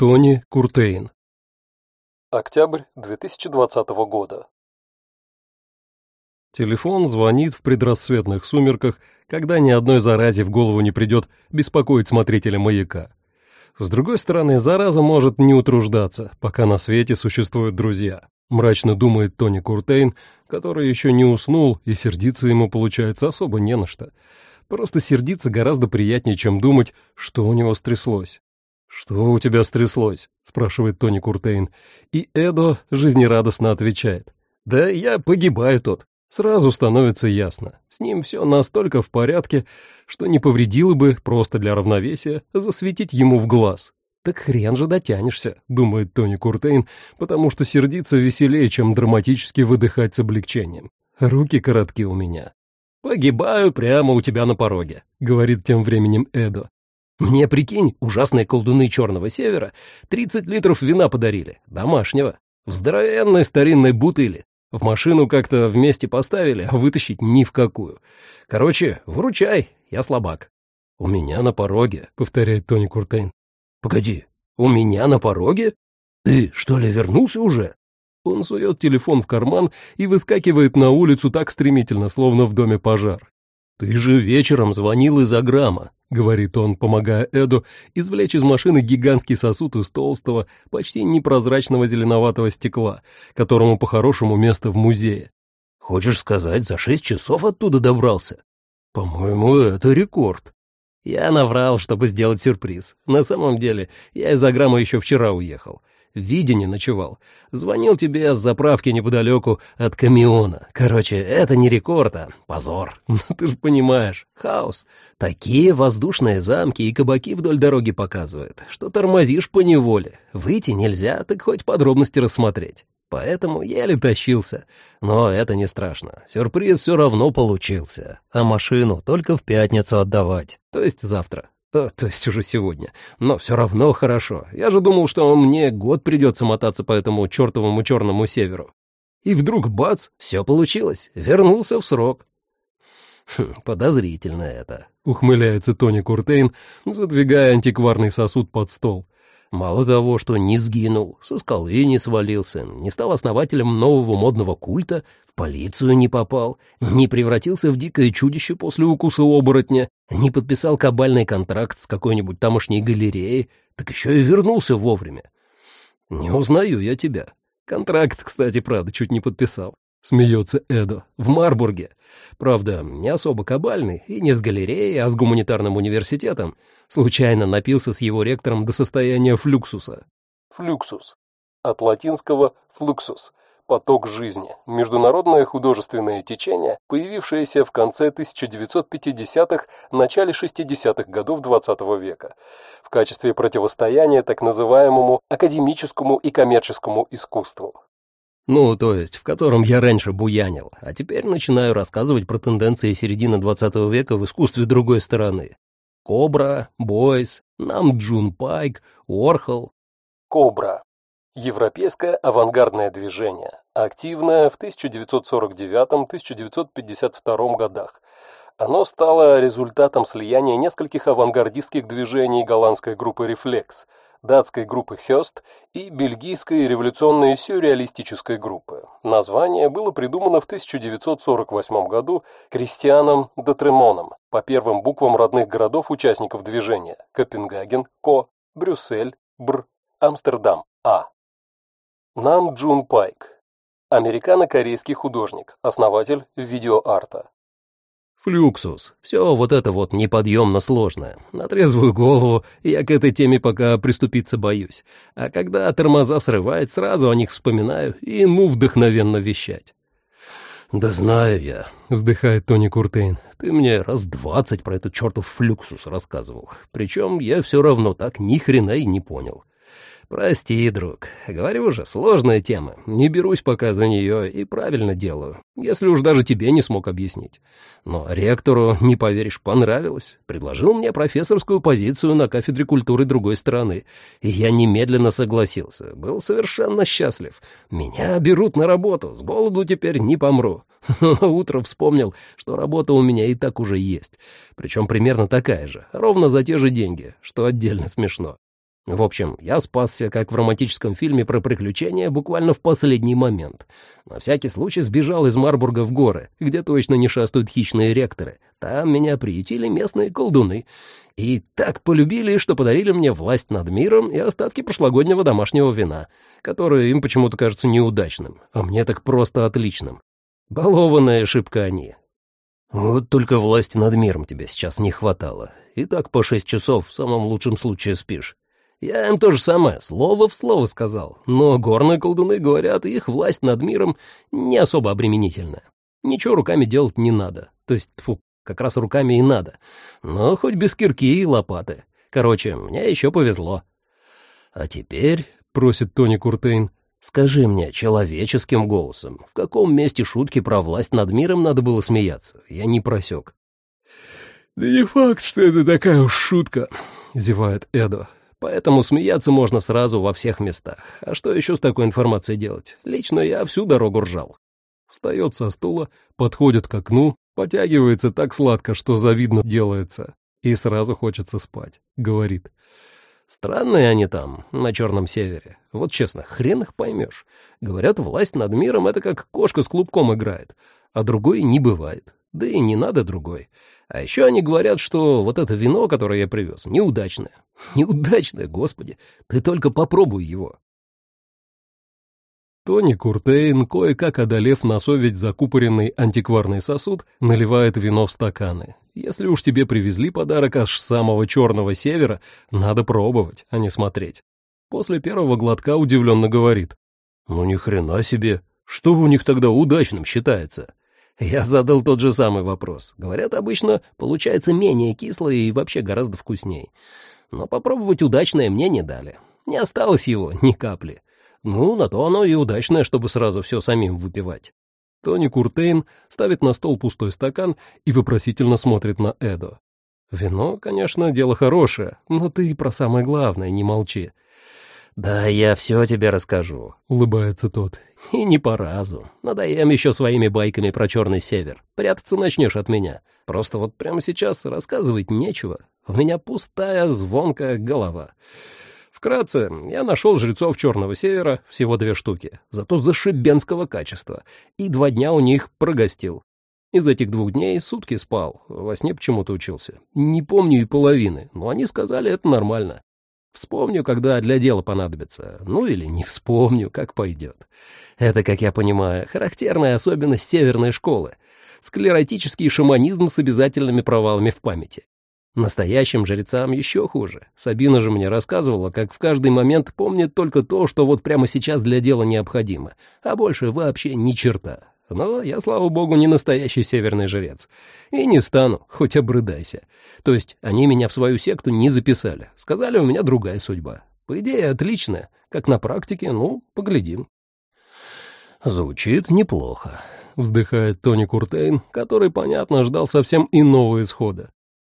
Тони Куртейн. Октябрь 2020 года. Телефон звонит в предрассветных сумерках, когда ни одной заразе в голову не придет беспокоить смотрителя маяка. С другой стороны, зараза может не утруждаться, пока на свете существуют друзья. Мрачно думает Тони Куртейн, который еще не уснул, и сердиться ему получается особо не на что. Просто сердиться гораздо приятнее, чем думать, что у него стряслось. «Что у тебя стряслось?» — спрашивает Тони Куртейн. И Эдо жизнерадостно отвечает. «Да я погибаю тут». Сразу становится ясно. С ним все настолько в порядке, что не повредило бы, просто для равновесия, засветить ему в глаз. «Так хрен же дотянешься», — думает Тони Куртейн, потому что сердиться веселее, чем драматически выдыхать с облегчением. Руки коротки у меня. «Погибаю прямо у тебя на пороге», — говорит тем временем Эдо. Мне, прикинь, ужасные колдуны Черного Севера 30 литров вина подарили, домашнего, в здоровенной старинной бутыли. В машину как-то вместе поставили, а вытащить ни в какую. Короче, выручай, я слабак. «У меня на пороге», — повторяет Тони Куртейн. «Погоди, у меня на пороге? Ты, что ли, вернулся уже?» Он сует телефон в карман и выскакивает на улицу так стремительно, словно в доме пожар. «Ты же вечером звонил из Аграма», — говорит он, помогая Эду извлечь из машины гигантский сосуд из толстого, почти непрозрачного зеленоватого стекла, которому по-хорошему место в музее. «Хочешь сказать, за шесть часов оттуда добрался? По-моему, это рекорд». Я наврал, чтобы сделать сюрприз. На самом деле, я из Аграма еще вчера уехал в Видине ночевал. Звонил тебе с заправки неподалеку от Камиона. Короче, это не рекорд, а позор. Ну, ты же понимаешь, хаос. Такие воздушные замки и кабаки вдоль дороги показывают, что тормозишь по неволе. Выйти нельзя, так хоть подробности рассмотреть. Поэтому еле тащился. Но это не страшно. Сюрприз все равно получился. А машину только в пятницу отдавать. То есть завтра. А, то есть уже сегодня. Но все равно хорошо. Я же думал, что мне год придется мотаться по этому чертовому черному северу. И вдруг, бац, все получилось. Вернулся в срок. Хм, подозрительно это, ухмыляется Тони Куртейн, задвигая антикварный сосуд под стол. Мало того, что не сгинул, со скалы не свалился, не стал основателем нового модного культа, полицию не попал, не превратился в дикое чудище после укуса оборотня, не подписал кабальный контракт с какой-нибудь тамошней галереей, так еще и вернулся вовремя. Не узнаю я тебя. Контракт, кстати, правда, чуть не подписал. Смеется Эдо. В Марбурге. Правда, не особо кабальный, и не с галереей, а с гуманитарным университетом. Случайно напился с его ректором до состояния флюксуса. Флюксус. От латинского «флуксус» – поток жизни, международное художественное течение, появившееся в конце 1950-х, начале 60-х годов XX -го века, в качестве противостояния так называемому академическому и коммерческому искусству. Ну, то есть, в котором я раньше буянил, а теперь начинаю рассказывать про тенденции середины 20 века в искусстве другой стороны. Кобра, Бойс, Нам Джун Пайк, Уорхол. Кобра. Европейское авангардное движение, активное в 1949-1952 годах. Оно стало результатом слияния нескольких авангардистских движений голландской группы «Рефлекс», датской группы Хёст и бельгийской революционной сюрреалистической группы. Название было придумано в 1948 году Кристианом Детремоном по первым буквам родных городов участников движения – Копенгаген, Ко, Брюссель, Бр, Амстердам, А. Нам Джун Пайк. Американо-корейский художник, основатель видеоарта. Флюксус. Все вот это вот неподъемно сложное. На трезвую голову я к этой теме пока приступиться боюсь. А когда тормоза срывает, сразу о них вспоминаю и ну вдохновенно вещать. «Да знаю я», — вздыхает Тони Куртейн. «Ты мне раз двадцать про этот чертов флюксус рассказывал. Причем я все равно так ни хрена и не понял. «Прости, друг. Говорю же, сложная тема. Не берусь пока за нее и правильно делаю, если уж даже тебе не смог объяснить. Но ректору, не поверишь, понравилось. Предложил мне профессорскую позицию на кафедре культуры другой страны, и я немедленно согласился. Был совершенно счастлив. Меня берут на работу, с голоду теперь не помру. Но утро вспомнил, что работа у меня и так уже есть, причем примерно такая же, ровно за те же деньги, что отдельно смешно. В общем, я спасся, как в романтическом фильме про приключения, буквально в последний момент. На всякий случай сбежал из Марбурга в горы, где точно не шастают хищные ректоры. Там меня приютили местные колдуны. И так полюбили, что подарили мне власть над миром и остатки прошлогоднего домашнего вина, которое им почему-то кажется неудачным, а мне так просто отличным. Балованная ошибка они. Вот только власти над миром тебе сейчас не хватало. И так по шесть часов в самом лучшем случае спишь. Я им то же самое, слово в слово сказал, но горные колдуны говорят, их власть над миром не особо обременительная. Ничего руками делать не надо, то есть, фу, как раз руками и надо, но хоть без кирки и лопаты. Короче, мне еще повезло. А теперь, — просит Тони Куртейн, — скажи мне человеческим голосом, в каком месте шутки про власть над миром надо было смеяться? Я не просек. «Да не факт, что это такая уж шутка», — зевает Эдо. Поэтому смеяться можно сразу во всех местах. А что еще с такой информацией делать? Лично я всю дорогу ржал. Встает со стула, подходит к окну, потягивается так сладко, что завидно делается. И сразу хочется спать. Говорит. Странные они там, на Черном Севере. Вот честно, хрен их поймешь. Говорят, власть над миром — это как кошка с клубком играет, а другой не бывает. Да и не надо другой. А еще они говорят, что вот это вино, которое я привез, неудачное. Неудачное, господи, ты только попробуй его. Тони Куртейн, кое-как одолев на совесть закупоренный антикварный сосуд, наливает вино в стаканы. Если уж тебе привезли подарок аж с самого черного севера, надо пробовать, а не смотреть. После первого глотка удивленно говорит. «Ну ни хрена себе! Что у них тогда удачным считается?» Я задал тот же самый вопрос. Говорят, обычно получается менее кисло и вообще гораздо вкусней. Но попробовать удачное мне не дали. Не осталось его ни капли. Ну, на то оно и удачное, чтобы сразу все самим выпивать. Тони Куртейн ставит на стол пустой стакан и вопросительно смотрит на Эдо. «Вино, конечно, дело хорошее, но ты про самое главное не молчи. «Да я все тебе расскажу», — улыбается тот. «И не по разу. Надоем еще своими байками про Черный Север. Прятаться начнешь от меня. Просто вот прямо сейчас рассказывать нечего. У меня пустая, звонкая голова». Вкратце, я нашел жрецов Черного Севера, всего две штуки, зато зашибенского качества, и два дня у них прогостил. Из этих двух дней сутки спал, во сне почему-то учился. Не помню и половины, но они сказали, это нормально. Вспомню, когда для дела понадобится. Ну или не вспомню, как пойдет. Это, как я понимаю, характерная особенность северной школы. Склеротический шаманизм с обязательными провалами в памяти. Настоящим жрецам еще хуже. Сабина же мне рассказывала, как в каждый момент помнит только то, что вот прямо сейчас для дела необходимо, а больше вообще ни черта. Но я, слава богу, не настоящий северный жрец. И не стану, хоть обрыдайся. То есть они меня в свою секту не записали. Сказали, у меня другая судьба. По идее, отличная. Как на практике, ну, поглядим. Звучит неплохо, вздыхает Тони Куртейн, который, понятно, ждал совсем иного исхода.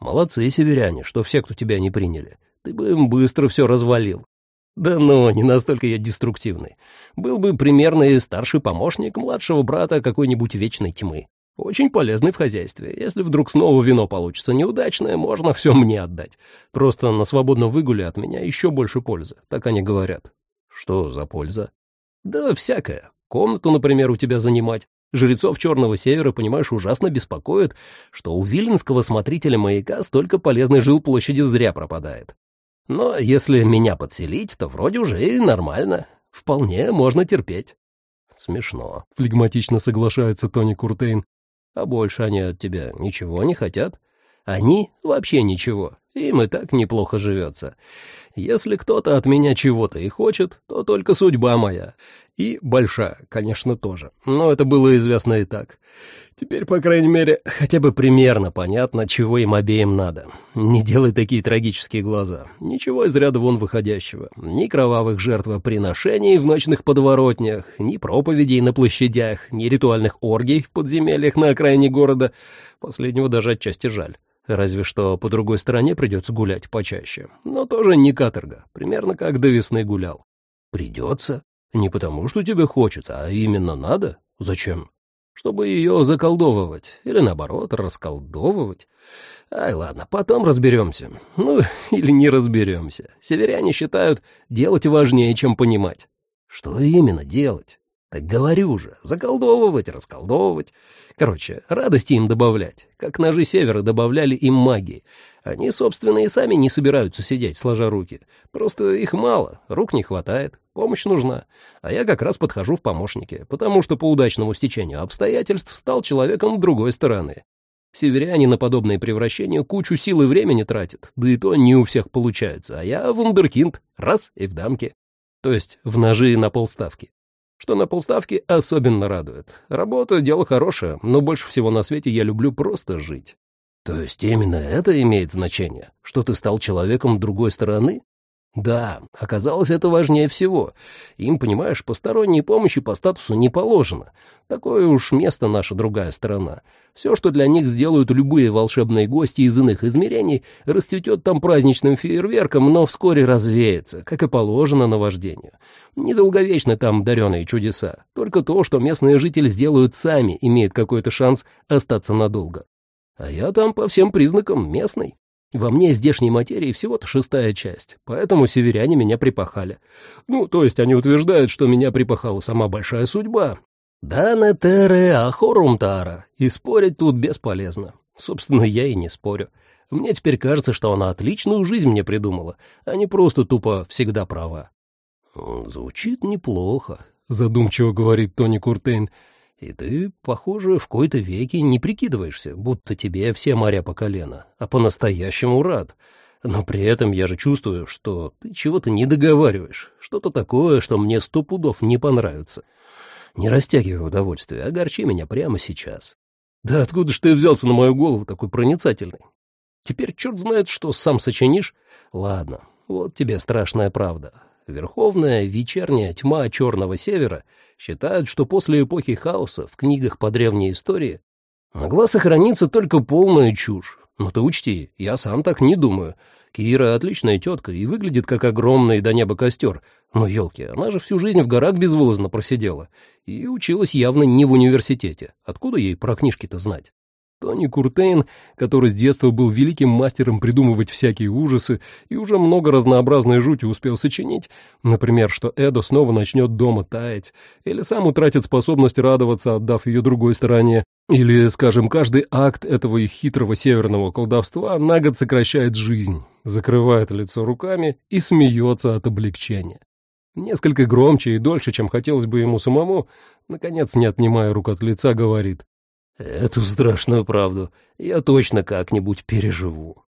Молодцы, северяне, что в секту тебя не приняли. Ты бы им быстро все развалил. Да ну, не настолько я деструктивный. Был бы примерно и старший помощник младшего брата какой-нибудь вечной тьмы. Очень полезный в хозяйстве. Если вдруг снова вино получится неудачное, можно все мне отдать. Просто на свободном выгуле от меня еще больше пользы, так они говорят. Что за польза? Да всякое. Комнату, например, у тебя занимать. Жрецов Черного Севера, понимаешь, ужасно беспокоит, что у виленского смотрителя маяка столько полезной жилплощади зря пропадает. Но если меня подселить, то вроде уже и нормально. Вполне можно терпеть. Смешно. Флегматично соглашается Тони Куртейн. А больше они от тебя ничего не хотят? Они вообще ничего. Им и так неплохо живется. Если кто-то от меня чего-то и хочет, то только судьба моя. И большая, конечно, тоже. Но это было известно и так. Теперь, по крайней мере, хотя бы примерно понятно, чего им обеим надо. Не делай такие трагические глаза. Ничего из ряда вон выходящего. Ни кровавых жертвоприношений в ночных подворотнях, ни проповедей на площадях, ни ритуальных оргий в подземельях на окраине города. Последнего даже отчасти жаль. Разве что по другой стороне придется гулять почаще. Но тоже не каторга, примерно как до весны гулял. Придется. Не потому, что тебе хочется, а именно надо. Зачем? чтобы ее заколдовывать или, наоборот, расколдовывать. Ай, ладно, потом разберемся. Ну, или не разберемся. Северяне считают, делать важнее, чем понимать. Что именно делать? Так говорю же, заколдовывать, расколдовывать. Короче, радости им добавлять, как ножи севера добавляли им магии. Они, собственно, и сами не собираются сидеть, сложа руки. Просто их мало, рук не хватает, помощь нужна. А я как раз подхожу в помощники, потому что по удачному стечению обстоятельств стал человеком другой стороны. Северяне на подобные превращения кучу сил и времени тратят, да и то не у всех получается, а я вундеркинд, раз и в дамке. То есть в ножи на полставки. Что на полставки особенно радует. Работа — дело хорошее, но больше всего на свете я люблю просто жить. То есть именно это имеет значение, что ты стал человеком другой стороны? Да, оказалось, это важнее всего. Им, понимаешь, посторонней помощи по статусу не положено. Такое уж место наша другая сторона. Все, что для них сделают любые волшебные гости из иных измерений, расцветет там праздничным фейерверком, но вскоре развеется, как и положено наваждению. Недолговечны там даренные чудеса. Только то, что местные жители сделают сами, имеет какой-то шанс остаться надолго. А я там по всем признакам местный. Во мне здешней материи всего-то шестая часть, поэтому северяне меня припахали. Ну, то есть они утверждают, что меня припахала сама большая судьба. Да не тере ахорумтара, и спорить тут бесполезно. Собственно, я и не спорю. Мне теперь кажется, что она отличную жизнь мне придумала, а не просто тупо всегда права. «Звучит неплохо», — задумчиво говорит Тони Куртейн. И ты, похоже, в кои-то веке не прикидываешься, будто тебе все моря по колено, а по-настоящему рад. Но при этом я же чувствую, что ты чего-то не договариваешь, что-то такое, что мне сто пудов не понравится. Не растягивай удовольствие, огорчи меня прямо сейчас. Да откуда ж ты взялся на мою голову такой проницательный? Теперь черт знает, что сам сочинишь. Ладно, вот тебе страшная правда. Верховная вечерняя тьма Черного Севера считают, что после эпохи хаоса в книгах по древней истории могла сохраниться только полная чушь. Но ты учти, я сам так не думаю. Кира отличная тетка и выглядит как огромный до неба костер. Но, елки, она же всю жизнь в горах безвылазно просидела. И училась явно не в университете. Откуда ей про книжки-то знать? Тони Куртейн, который с детства был великим мастером придумывать всякие ужасы и уже много разнообразной жути успел сочинить, например, что Эдо снова начнет дома таять, или сам утратит способность радоваться, отдав ее другой стороне, или, скажем, каждый акт этого их хитрого северного колдовства на год сокращает жизнь, закрывает лицо руками и смеется от облегчения. Несколько громче и дольше, чем хотелось бы ему самому, наконец, не отнимая рук от лица, говорит Эту страшную правду я точно как-нибудь переживу.